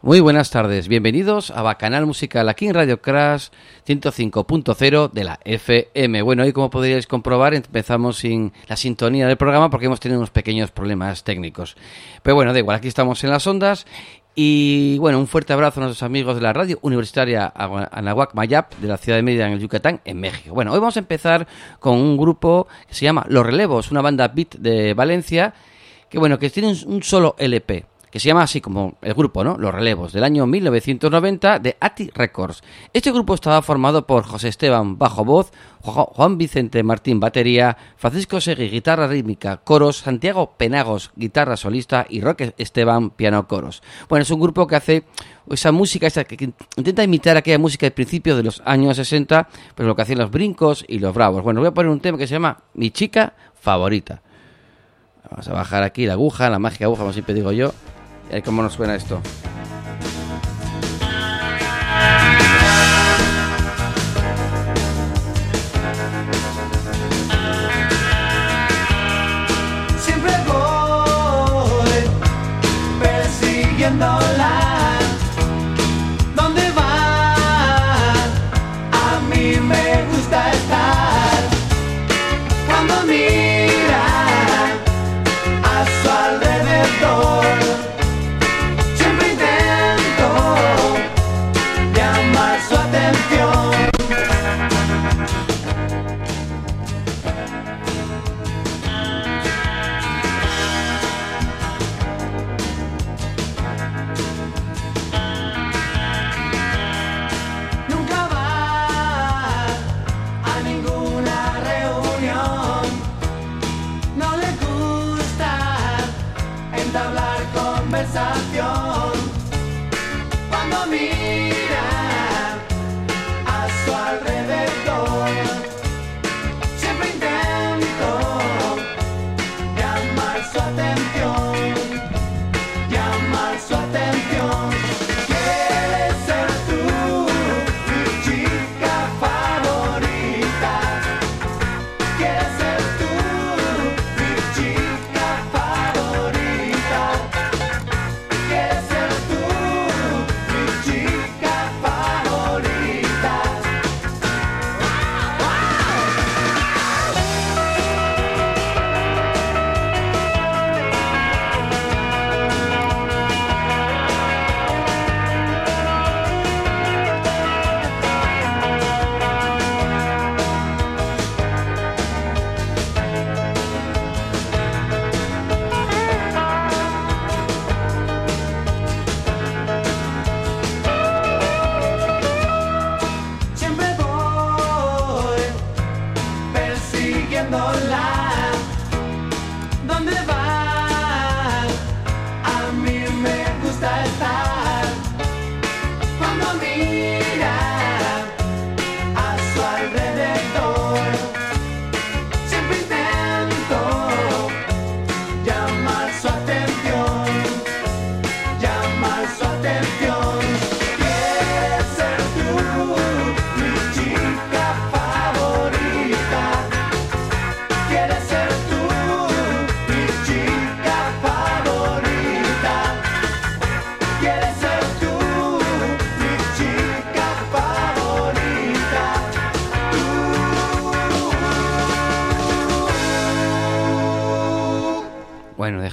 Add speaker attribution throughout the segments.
Speaker 1: Muy buenas tardes, bienvenidos a Bacanal Musical aquí en Radio Crash 105.0 de la FM. Bueno, hoy como podríais comprobar empezamos sin la sintonía del programa porque hemos tenido unos pequeños problemas técnicos. Pero bueno, da igual, aquí estamos en las ondas y bueno, un fuerte abrazo a nuestros amigos de la radio universitaria Anahuac Mayap de la ciudad de Mérida en el Yucatán, en México. Bueno, hoy vamos a empezar con un grupo que se llama Los Relevos, una banda beat de Valencia que bueno, que tiene un solo LP que se llama así como el grupo, ¿no? Los Relevos, del año 1990 de ATI Records. Este grupo estaba formado por José Esteban, bajo voz, Juan Vicente Martín, batería, Francisco Segui, guitarra rítmica, coros, Santiago Penagos, guitarra solista y Roque Esteban, piano coros. Bueno, es un grupo que hace esa música, esa, que intenta imitar aquella música de principios de los años 60, pero lo que hacían los brincos y los bravos. Bueno, voy a poner un tema que se llama Mi chica favorita. Vamos a bajar aquí la aguja, la mágica aguja, como siempre digo yo. Y cómo nos suena esto.
Speaker 2: Siempre voy persiguiéndola.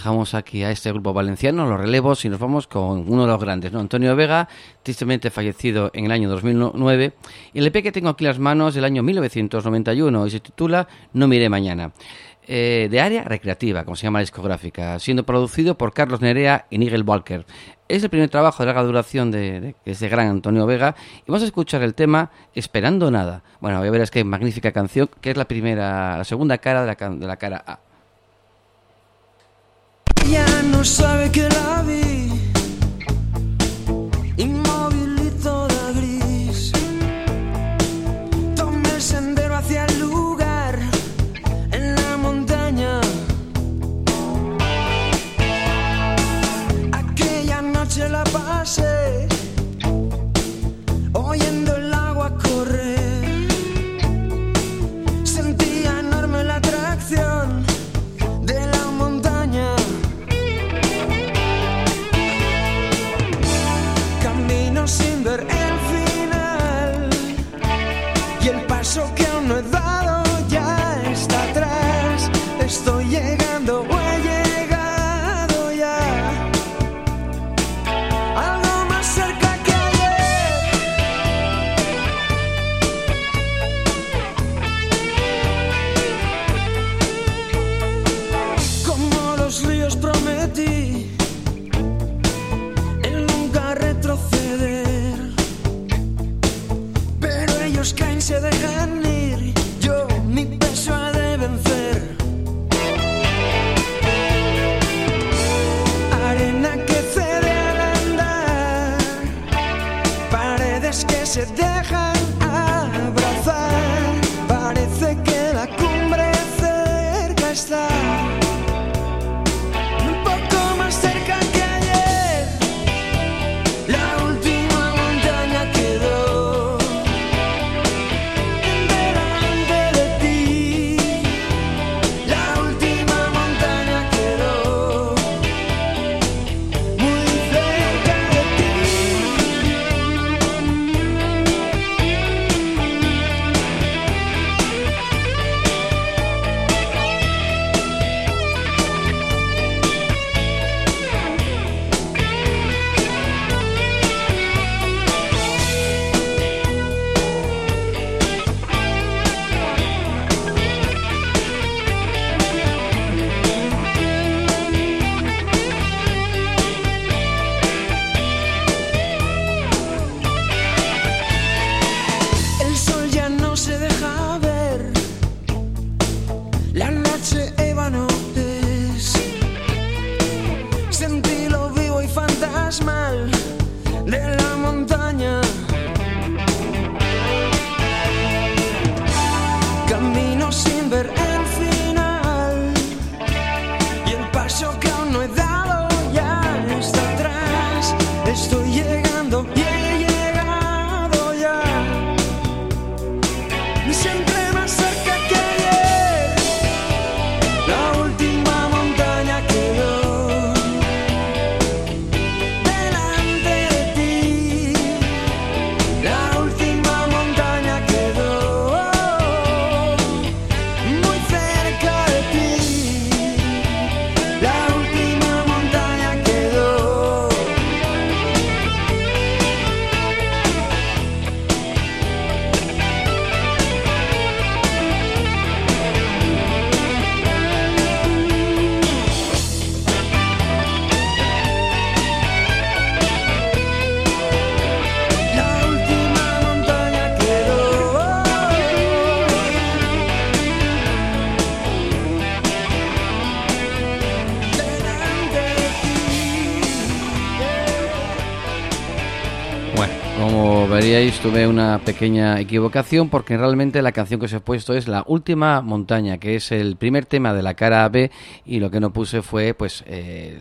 Speaker 1: Dejamos aquí a este grupo valenciano, los relevos, y nos vamos con uno de los grandes, ¿no? Antonio Vega, tristemente fallecido en el año 2009. Y el EP que tengo aquí en las manos del año 1991 y se titula No miré mañana. Eh, de área recreativa, como se llama la discográfica, siendo producido por Carlos Nerea y Nigel Walker. Es el primer trabajo de larga duración de, de, ese gran Antonio Vega y vamos a escuchar el tema Esperando Nada. Bueno, voy a ver es que magnífica canción, que es la primera, segunda cara de la cara A.
Speaker 3: No sabe que la vi
Speaker 1: tuve una pequeña equivocación porque realmente la canción que os he puesto es La Última Montaña, que es el primer tema de la cara B y lo que no puse fue, pues, eh,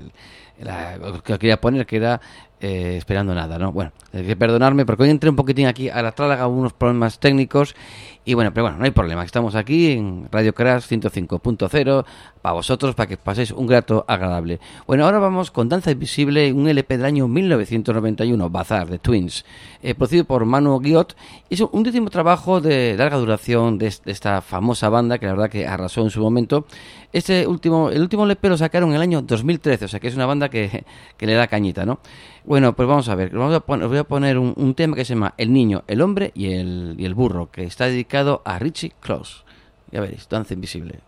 Speaker 1: la- lo que quería poner, que era eh, Esperando Nada, ¿no? Bueno, hay que perdonarme porque hoy entré un poquitín aquí a la traga algunos problemas técnicos y bueno, pero bueno, no hay problema, estamos aquí en Radio Crash 105.0 para vosotros, para que paséis un grato agradable. Bueno, ahora vamos con Danza Invisible, un LP del año 1991, Bazar, de Twins, eh, producido por Manu Guiot. Es un último trabajo de larga duración de, es- de esta famosa banda que la verdad que arrasó en su momento. Este último, el último LP lo sacaron en el año 2013, o sea que es una banda que, que le da cañita, ¿no? Bueno, pues vamos a ver, vamos a os voy a poner un, un tema que se llama El niño, el hombre y el, y el burro, que está dedicado a Richie Close. Ya veréis, Danza Invisible.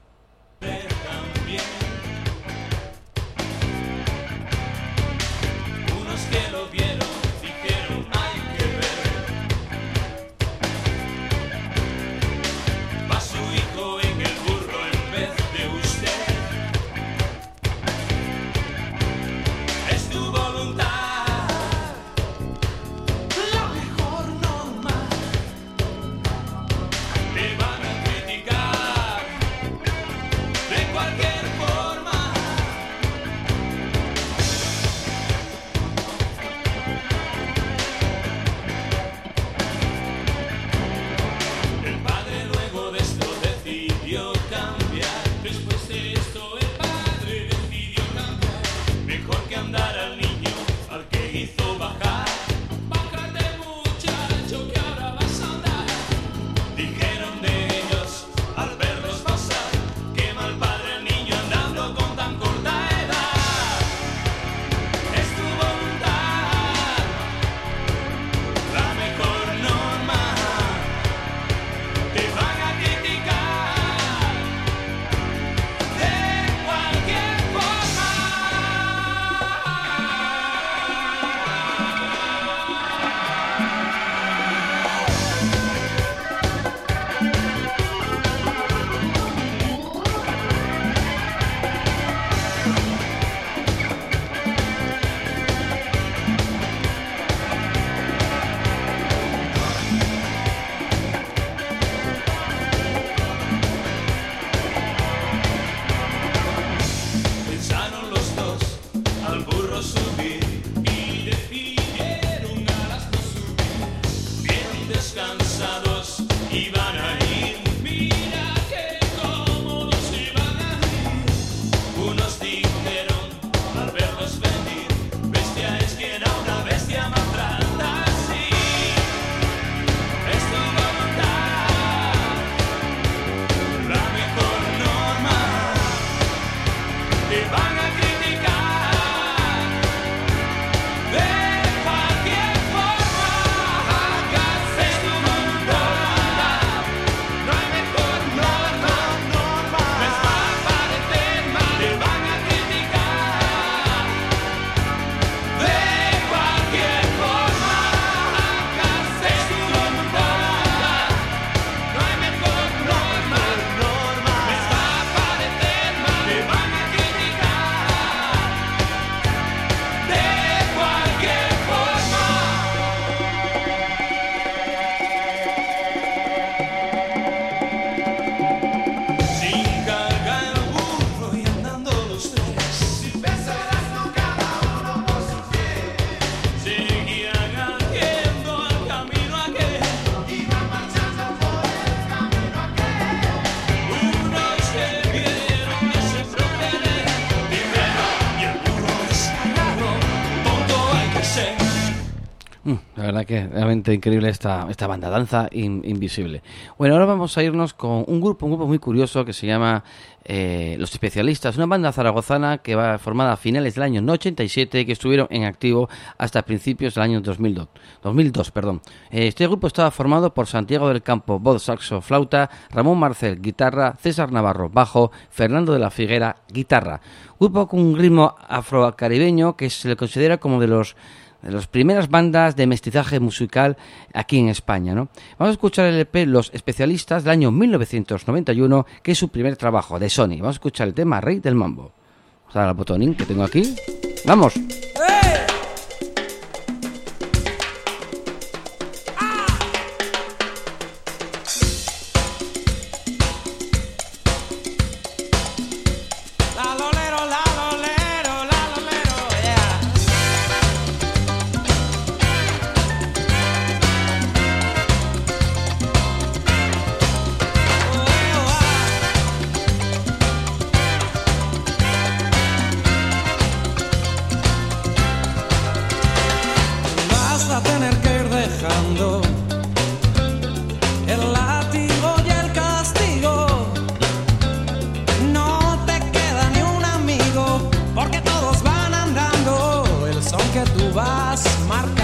Speaker 4: Que
Speaker 1: realmente increíble esta, esta banda, Danza In- Invisible. Bueno, ahora vamos a irnos con un grupo, un grupo muy curioso que se llama eh, Los Especialistas, una banda zaragozana que va formada a finales del año 87 y que estuvieron en activo hasta principios del año 2002. 2002 perdón. Eh, Este grupo estaba formado por Santiago del Campo, voz, saxo, flauta, Ramón Marcel, guitarra, César Navarro, bajo, Fernando de la Figuera, guitarra. Grupo con un ritmo afrocaribeño que se le considera como de los las primeras bandas de mestizaje musical aquí en España. ¿no? Vamos a escuchar el EP Los Especialistas del año 1991, que es su primer trabajo de Sony. Vamos a escuchar el tema Rey del Mambo. Vamos a dar al botonín que tengo aquí. ¡Vamos!
Speaker 3: La vas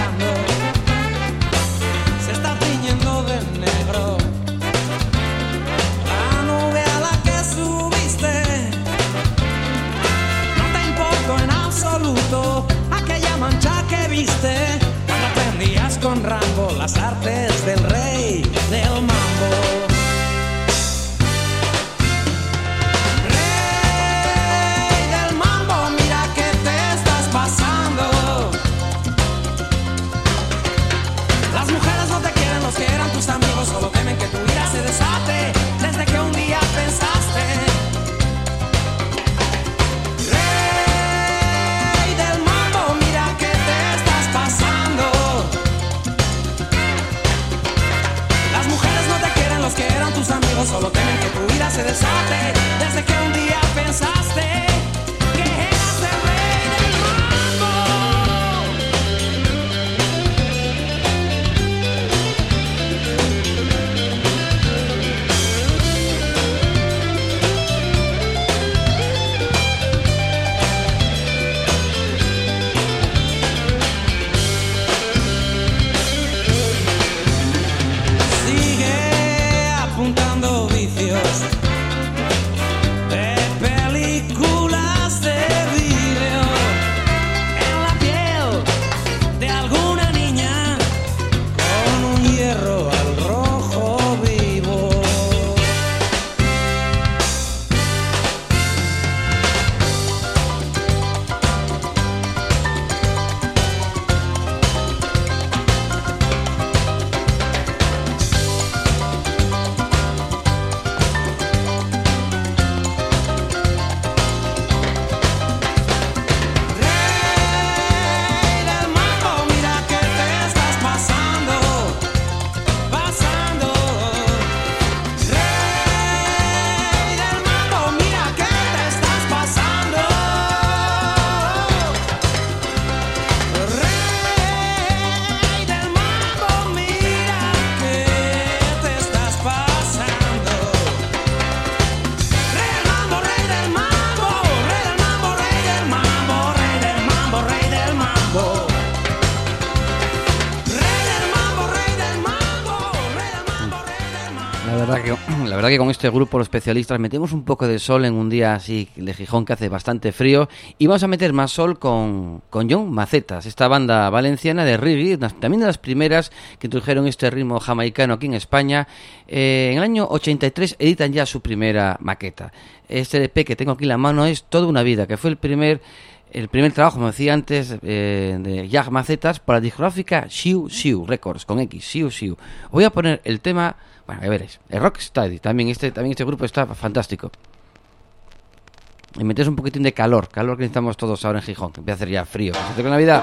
Speaker 3: con
Speaker 1: este grupo, los especialistas, metemos un poco de sol en un día así de Gijón que hace bastante frío y vamos a meter más sol con, con John Macetas, esta banda valenciana de reggae, también de las primeras que introdujeron este ritmo jamaicano aquí en España. Eh, en el año 83 editan ya su primera maqueta. Este EP que tengo aquí en la mano es Toda una vida, que fue el primer el primer trabajo, como decía antes, eh, de Jack Macetas por la discográfica Siu Siu Records, con X, Siu Siu. Voy a poner el tema, bueno, ya veréis, el Rocksteady, también este, también este grupo está fantástico. Y metes un poquitín de calor, calor que necesitamos todos ahora en Gijón, que empieza a hacer ya frío. Acerca Navidad.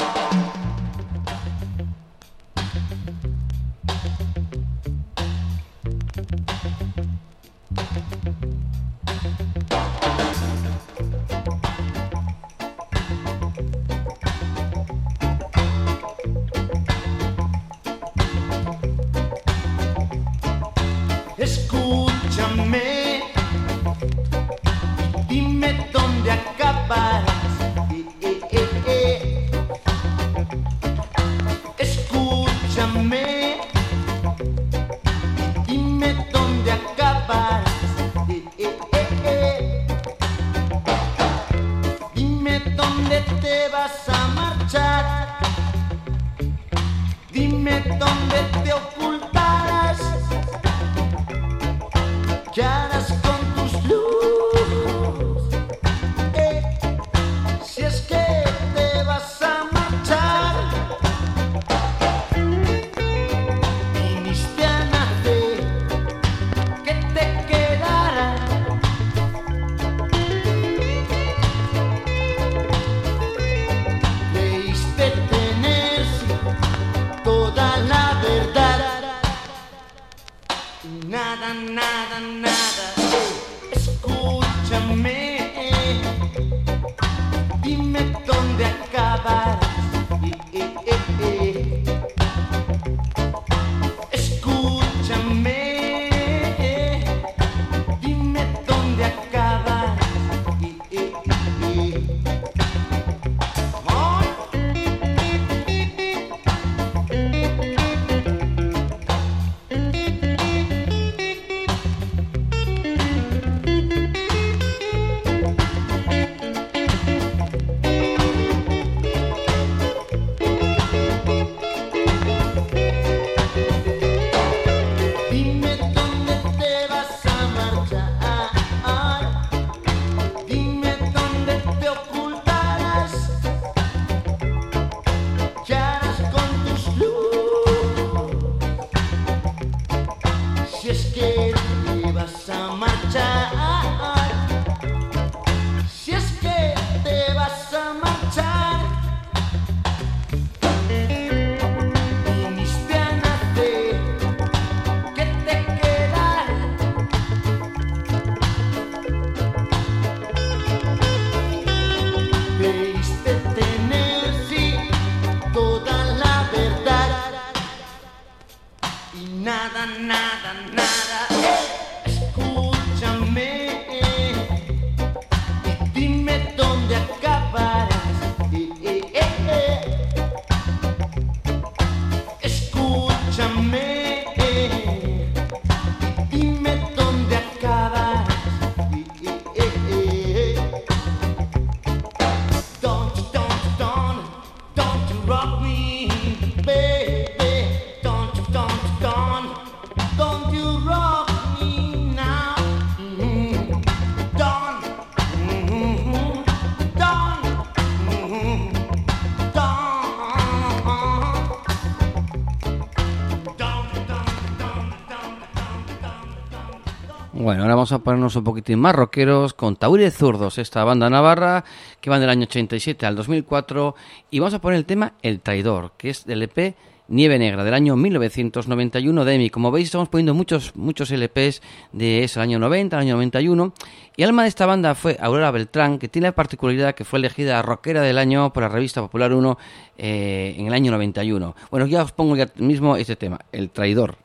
Speaker 1: Vamos a ponernos un poquitín más rockeros con Taure Zurdos, esta banda navarra que van del año 87 al 2004 y vamos a poner el tema El Traidor, que es del EP Nieve Negra del año 1991 de EMI. Como veis estamos poniendo muchos muchos LPs de ese año 90, el año 91 y alma de esta banda fue Aurora Beltrán, que tiene la particularidad que fue elegida rockera del año por la revista Popular 1 eh, en el año 91. Bueno, ya os pongo ya mismo este tema, El Traidor.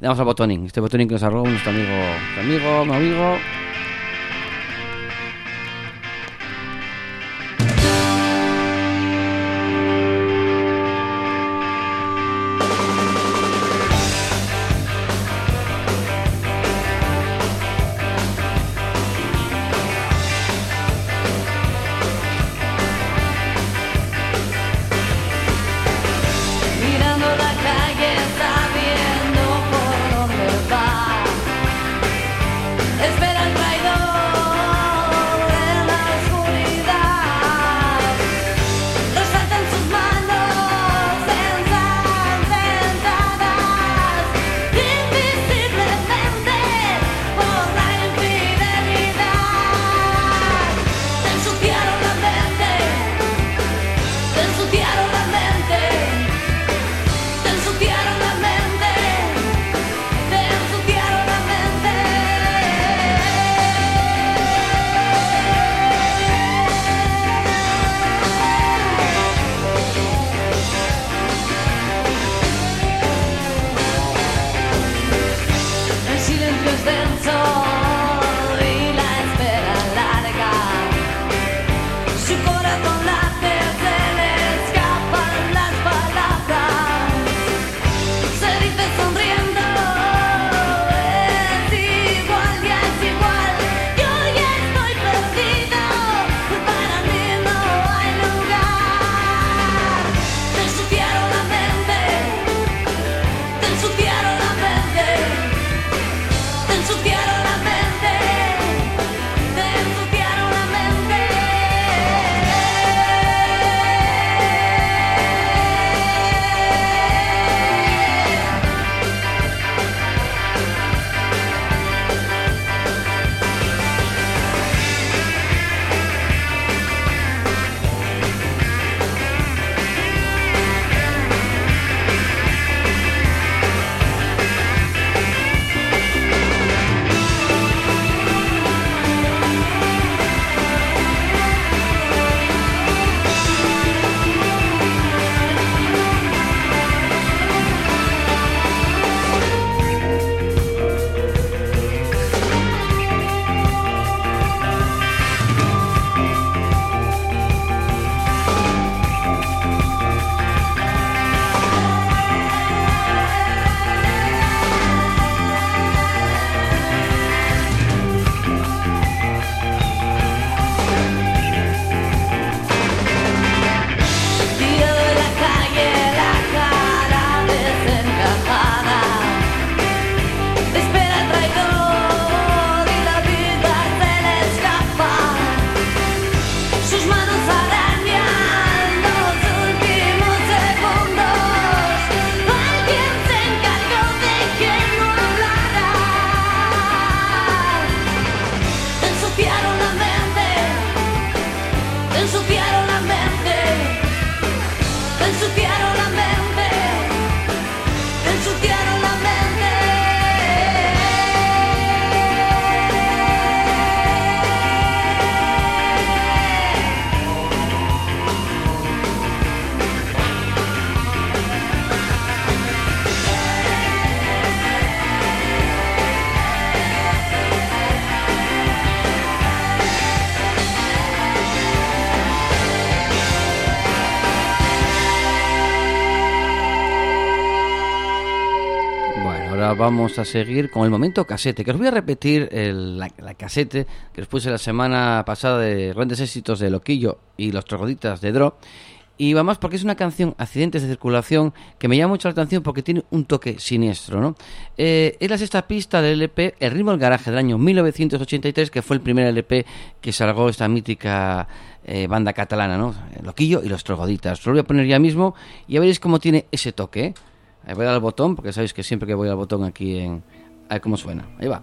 Speaker 1: Damos al botonín, este botonín que nos arrojó nuestro amigo, nuestro amigo, mi amigo. Vamos a seguir con el momento casete, que os voy a repetir el- la, la que os puse la semana pasada de grandes éxitos de Loquillo y los trogoditas de Dro. Y vamos porque es una canción, Accidentes de Circulación, que me llama mucho la atención porque tiene un toque siniestro, ¿no? Eh, es la sexta pista del LP El ritmo del garaje del año 1983, que fue el primer LP que salgó esta mítica eh, banda catalana, ¿no? Loquillo y los Trogoditas. Lo voy a poner ya mismo y ya veréis cómo tiene ese toque, ¿eh? Ahí voy a dar al botón, porque sabéis que siempre que voy al botón aquí en... A ver cómo suena. Ahí va.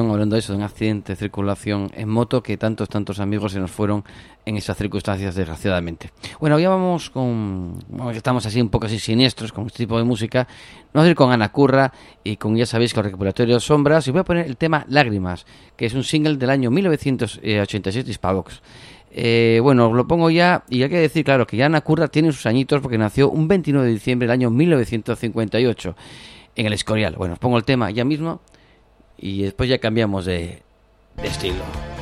Speaker 5: Hablando de eso, de un accidente de circulación en moto que tantos, tantos amigos se nos fueron en esas circunstancias, desgraciadamente. Bueno, ya vamos con. bueno, estamos así un poco así siniestros con este tipo de música. Vamos a ir con Ana Curra y con, ya sabéis, con Recuperatorio Sombras. Y voy a poner el tema Lágrimas, que es un single del año 1986 de Hispavox. Eh, bueno, lo pongo ya y hay que decir, claro, que ya Ana Curra tiene sus añitos porque nació un 29 de diciembre del año 1958 en el Escorial. Bueno, os pongo el tema ya mismo y después ya cambiamos de, de estilo.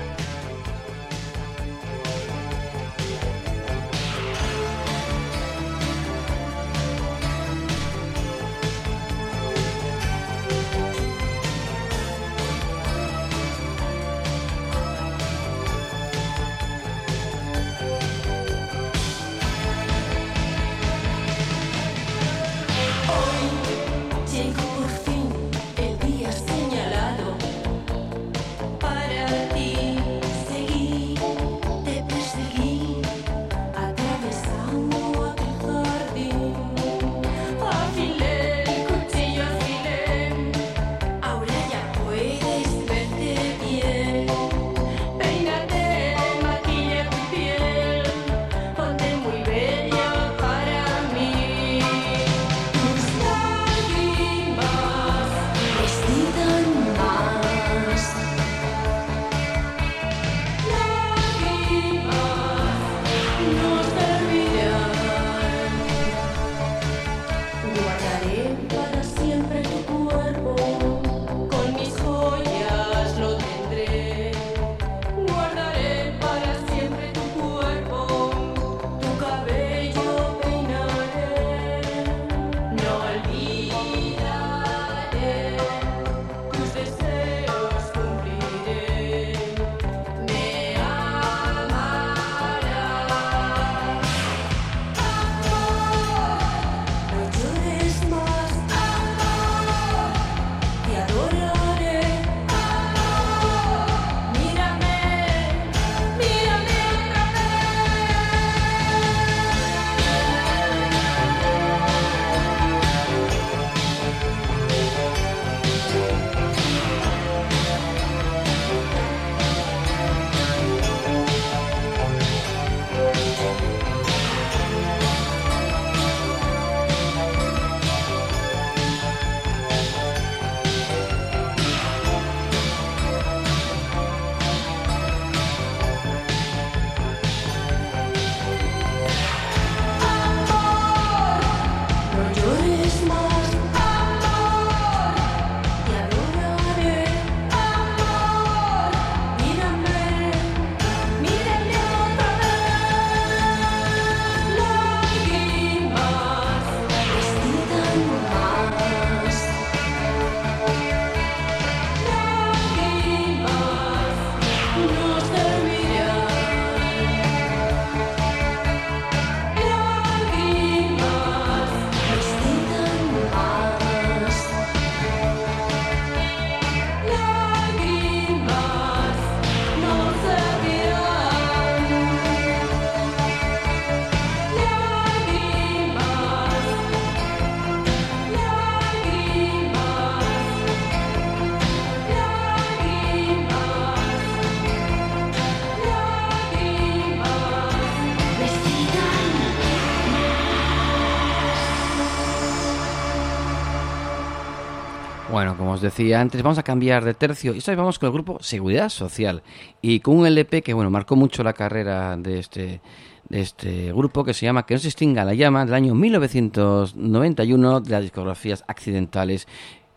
Speaker 5: Decía antes, vamos a cambiar de tercio y esta vez vamos con el grupo Seguridad Social y con un LP que bueno marcó mucho la carrera de este de este grupo que se llama Que no se extinga la llama del año 1991 de las discografías accidentales.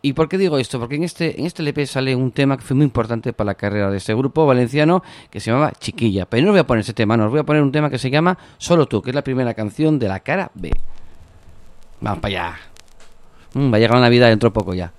Speaker 5: ¿Y por qué digo esto? Porque en este, en este LP sale un tema que fue muy importante para la carrera de este grupo valenciano que se llamaba Chiquilla. Pero no os voy a poner ese tema, no, os voy a poner un tema que se llama Solo tú, que es la primera canción de la cara B. Vamos para allá. Mm, va a llegar la Navidad dentro de poco ya.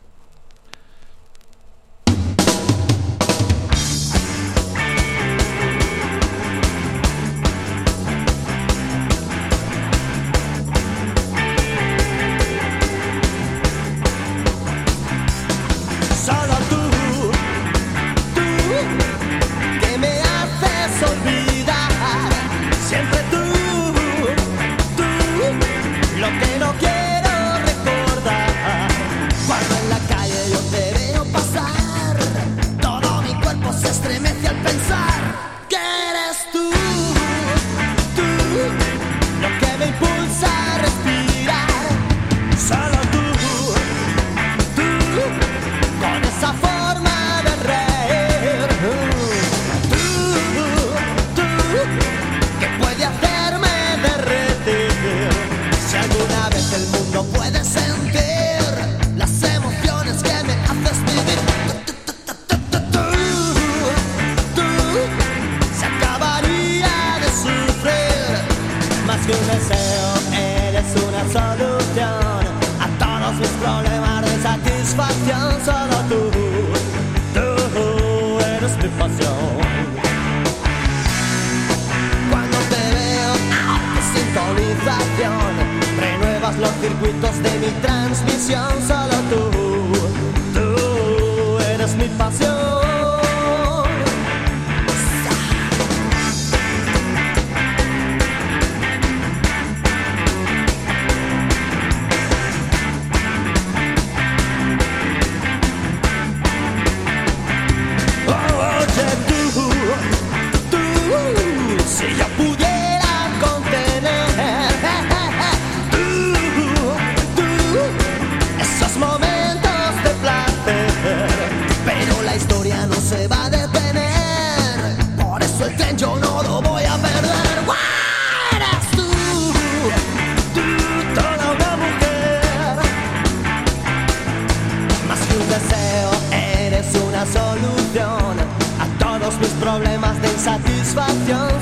Speaker 6: Problemas de insatisfacción.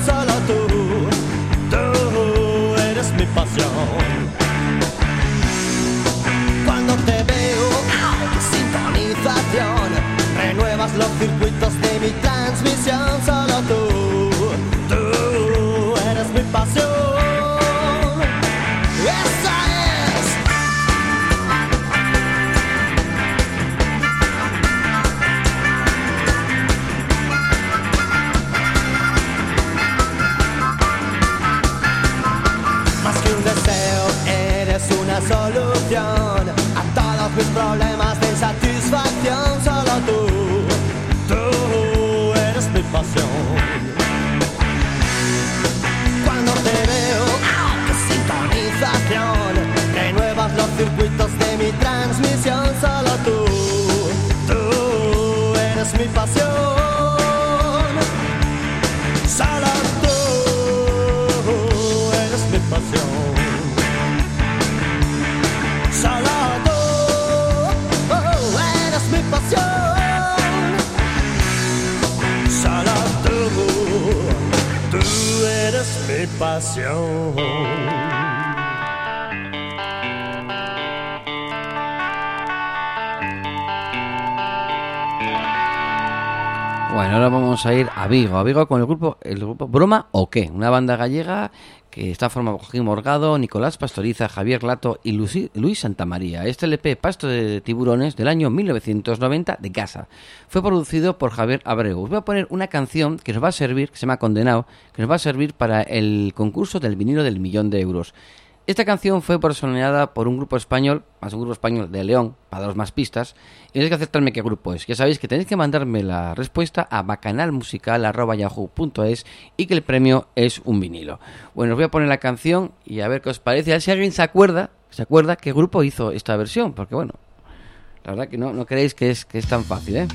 Speaker 6: Mi pasión. Solo tú eres mi pasión. Solo tú oh, eres mi pasión. Solo tú, tú eres mi pasión.
Speaker 1: Ahora vamos a ir a Vigo. A Vigo con el grupo, el grupo Broma o qué, una banda gallega que está formada por Joaquín Morgado, Nicolás Pastoriza, Javier Lato y Lucy- Luis Santamaría. Este LP Pasto de Tiburones del año 1990 de casa. Fue producido por Javier Abreu. Os voy a poner una canción que nos va a servir, que se llama Condenado, que nos va a servir para el concurso del vinilo del millón de euros. Esta canción fue personalizada por un grupo español, más un grupo español de León, para daros más pistas, y tenéis que aceptarme qué grupo es. Ya sabéis que tenéis que mandarme la respuesta a bacanalmusical.yahoo.es y que el premio es un vinilo. Bueno, os voy a poner la canción y a ver qué os parece. A ver si alguien se acuerda, se acuerda qué grupo hizo esta versión, porque bueno, la verdad que no, no creéis que es, que es tan fácil, ¿eh?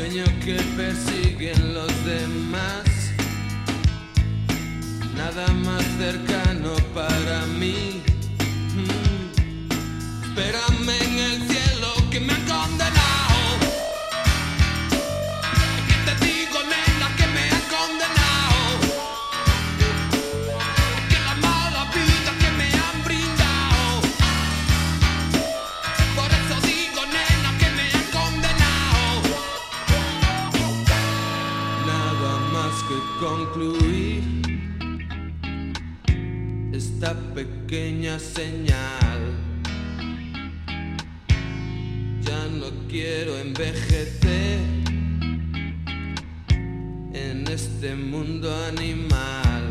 Speaker 7: Sueño que persiguen los demás. Nada más cercano para mí. Mm. Espérame en el cielo que me han condenado. Pequeña señal. Ya no quiero envejecer en este mundo animal.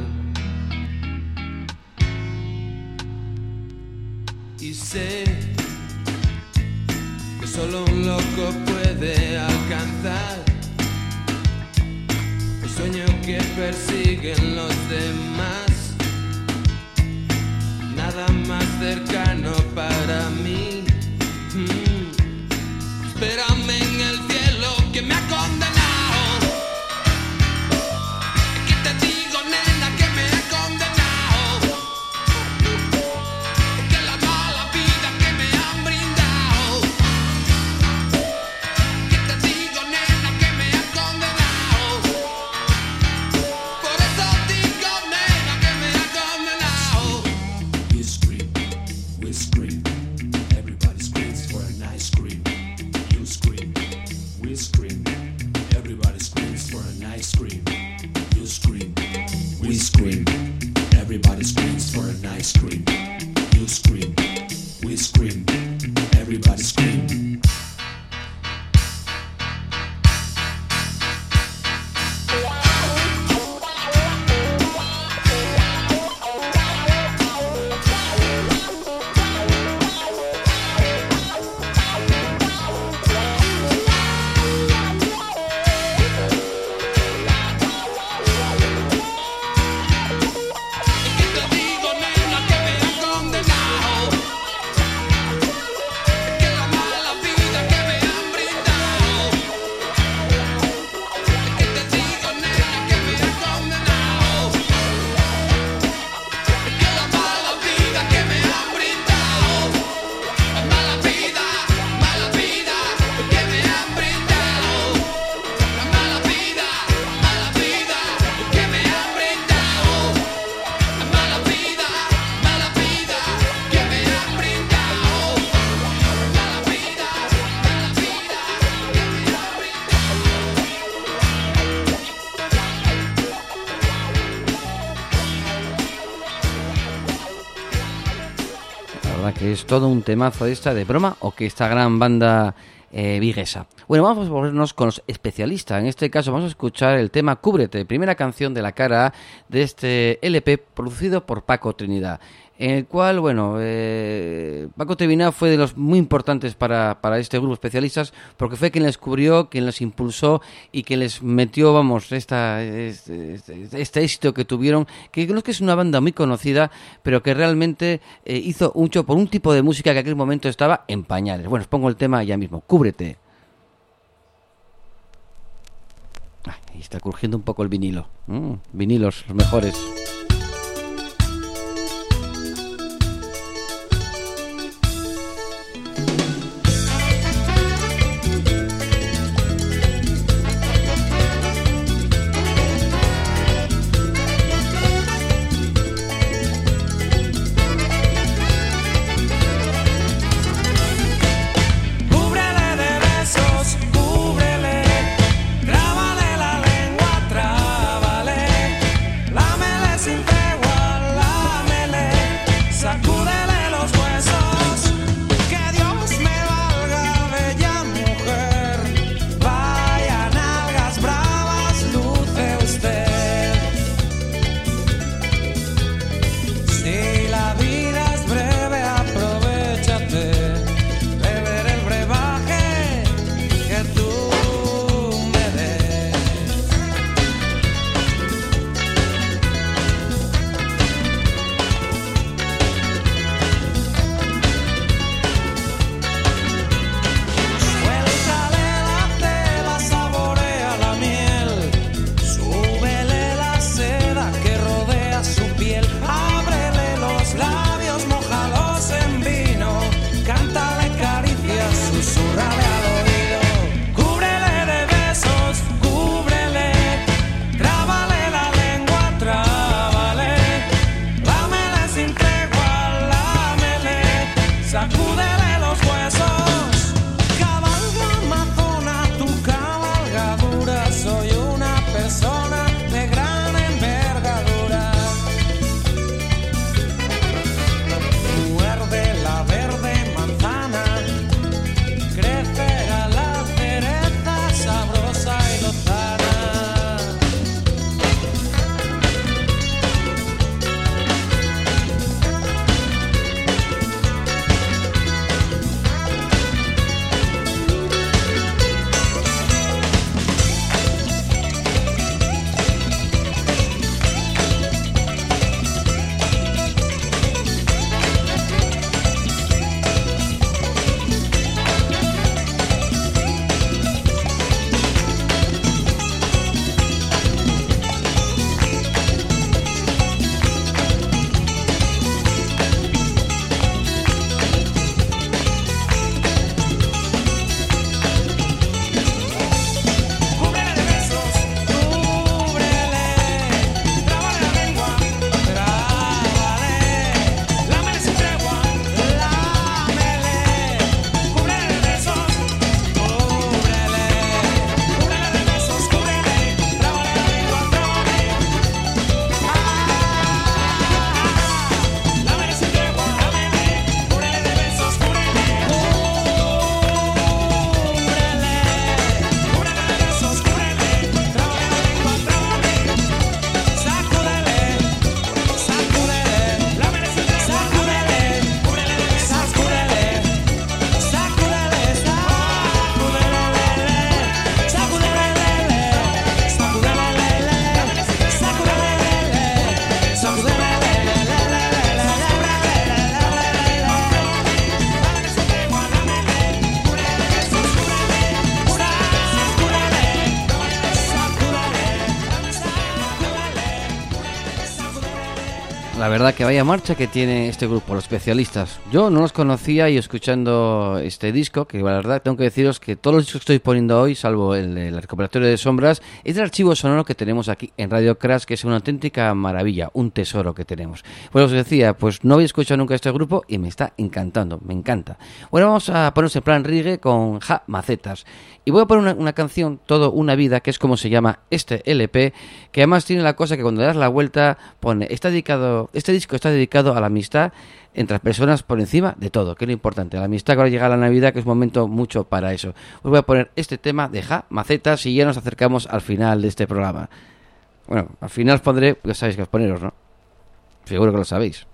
Speaker 7: Y sé que solo un loco puede alcanzar el sueño que persiguen los demás. Más cercano para mí. Mm. Espérame en el cielo que me ha condenado.
Speaker 8: scream. Everybody screams for an ice cream.
Speaker 1: Todo un temazo esta de broma o que esta gran banda eh, viguesa. Bueno, vamos a volvernos con los especialistas. En este caso vamos a escuchar el tema Cúbrete, primera canción de la cara de este LP producido por Paco Trinidad. En el cual, bueno, eh, Paco Trinidad fue de los muy importantes para, para este grupo de especialistas porque fue quien les cubrió, quien les impulsó y quien les metió, vamos, esta, este, este- este éxito que tuvieron, que creo que es una banda muy conocida, pero que realmente eh, hizo mucho por un tipo de música que en aquel momento estaba en pañales. Bueno, os pongo el tema ya mismo, cúbrete. Está crujiendo un poco el vinilo. Mm, vinilos, los mejores.
Speaker 2: Vaya marcha que tiene este grupo, los especialistas. Yo no los conocía y escuchando este disco, que la verdad tengo que deciros que todos los discos que estoy poniendo hoy, salvo el, el recuperatorio de sombras, es el archivo sonoro que tenemos aquí en Radio Crash, que es una auténtica maravilla, un tesoro que tenemos. Bueno, os decía, pues no había escuchado nunca este grupo y me está encantando, me encanta. Bueno, vamos a ponernos en plan rigue con Ja Macetas. Y voy a poner una, canción, Todo una vida, que es como se llama este LP, que además tiene la cosa que cuando das la vuelta pone, está dedicado, este disco está dedicado a la amistad entre las personas por encima de todo, que es lo importante. La amistad que ahora llega la Navidad, que es un momento mucho para eso. Os voy a poner este tema de Ja Macetas y ya nos acercamos al final de este programa. Bueno, al final os pondré, pues sabéis que os poneros, ¿no? Seguro que lo sabéis.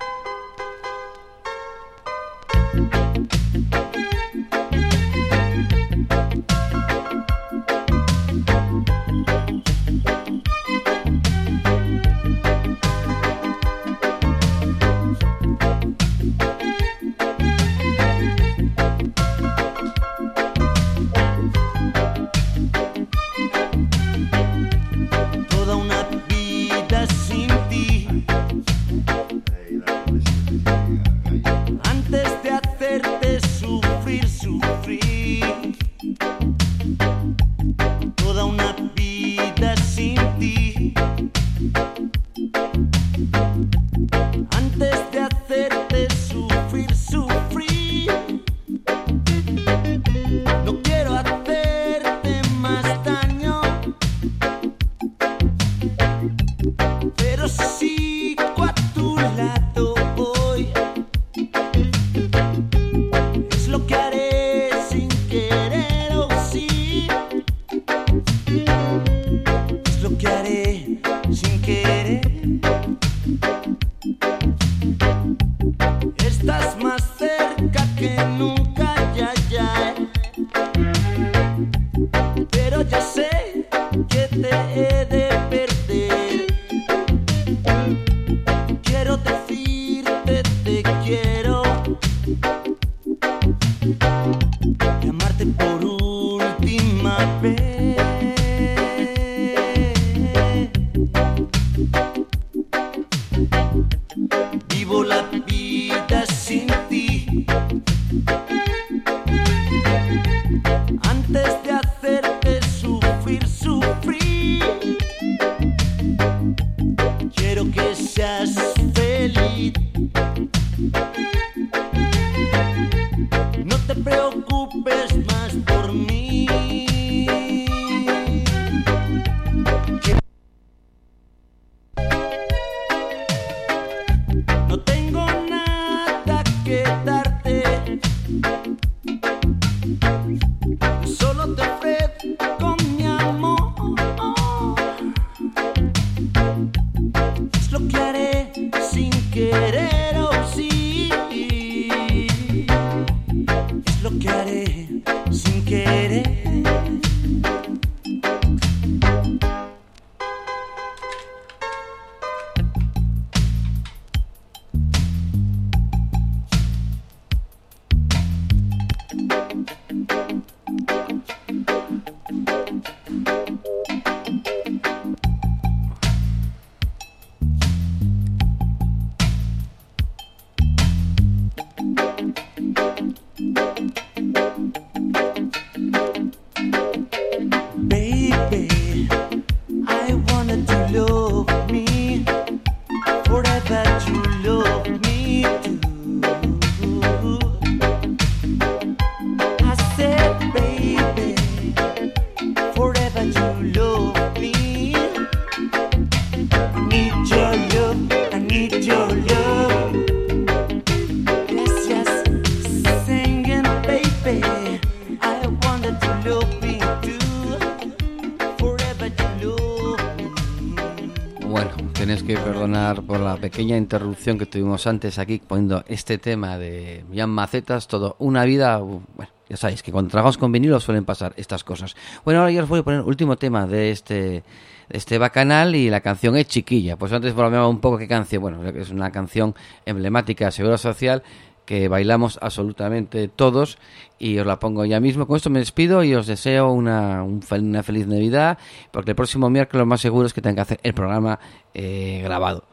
Speaker 2: Pequeña interrupción que tuvimos antes aquí poniendo este tema de Jan Macetas, todo una vida, uh, bueno, ya sabéis que cuando trabajamos con vinilo suelen pasar estas cosas. Bueno, ahora ya os voy a poner el último tema de este este bacanal y la canción es Chiquilla. Pues antes bromeaba un poco qué canción, bueno, es una canción emblemática de Seguro Social que bailamos absolutamente todos y os la pongo ya mismo. Con esto me despido y os deseo una, una feliz Navidad porque el próximo miércoles lo más seguro es que tenga que hacer el programa eh, grabado.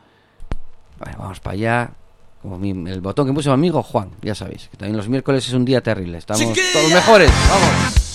Speaker 2: Vale, vamos para allá. Como mi, el botón que puso mi amigo Juan, ya sabéis, que también los miércoles es un día terrible. Estamos todos mejores. Vamos.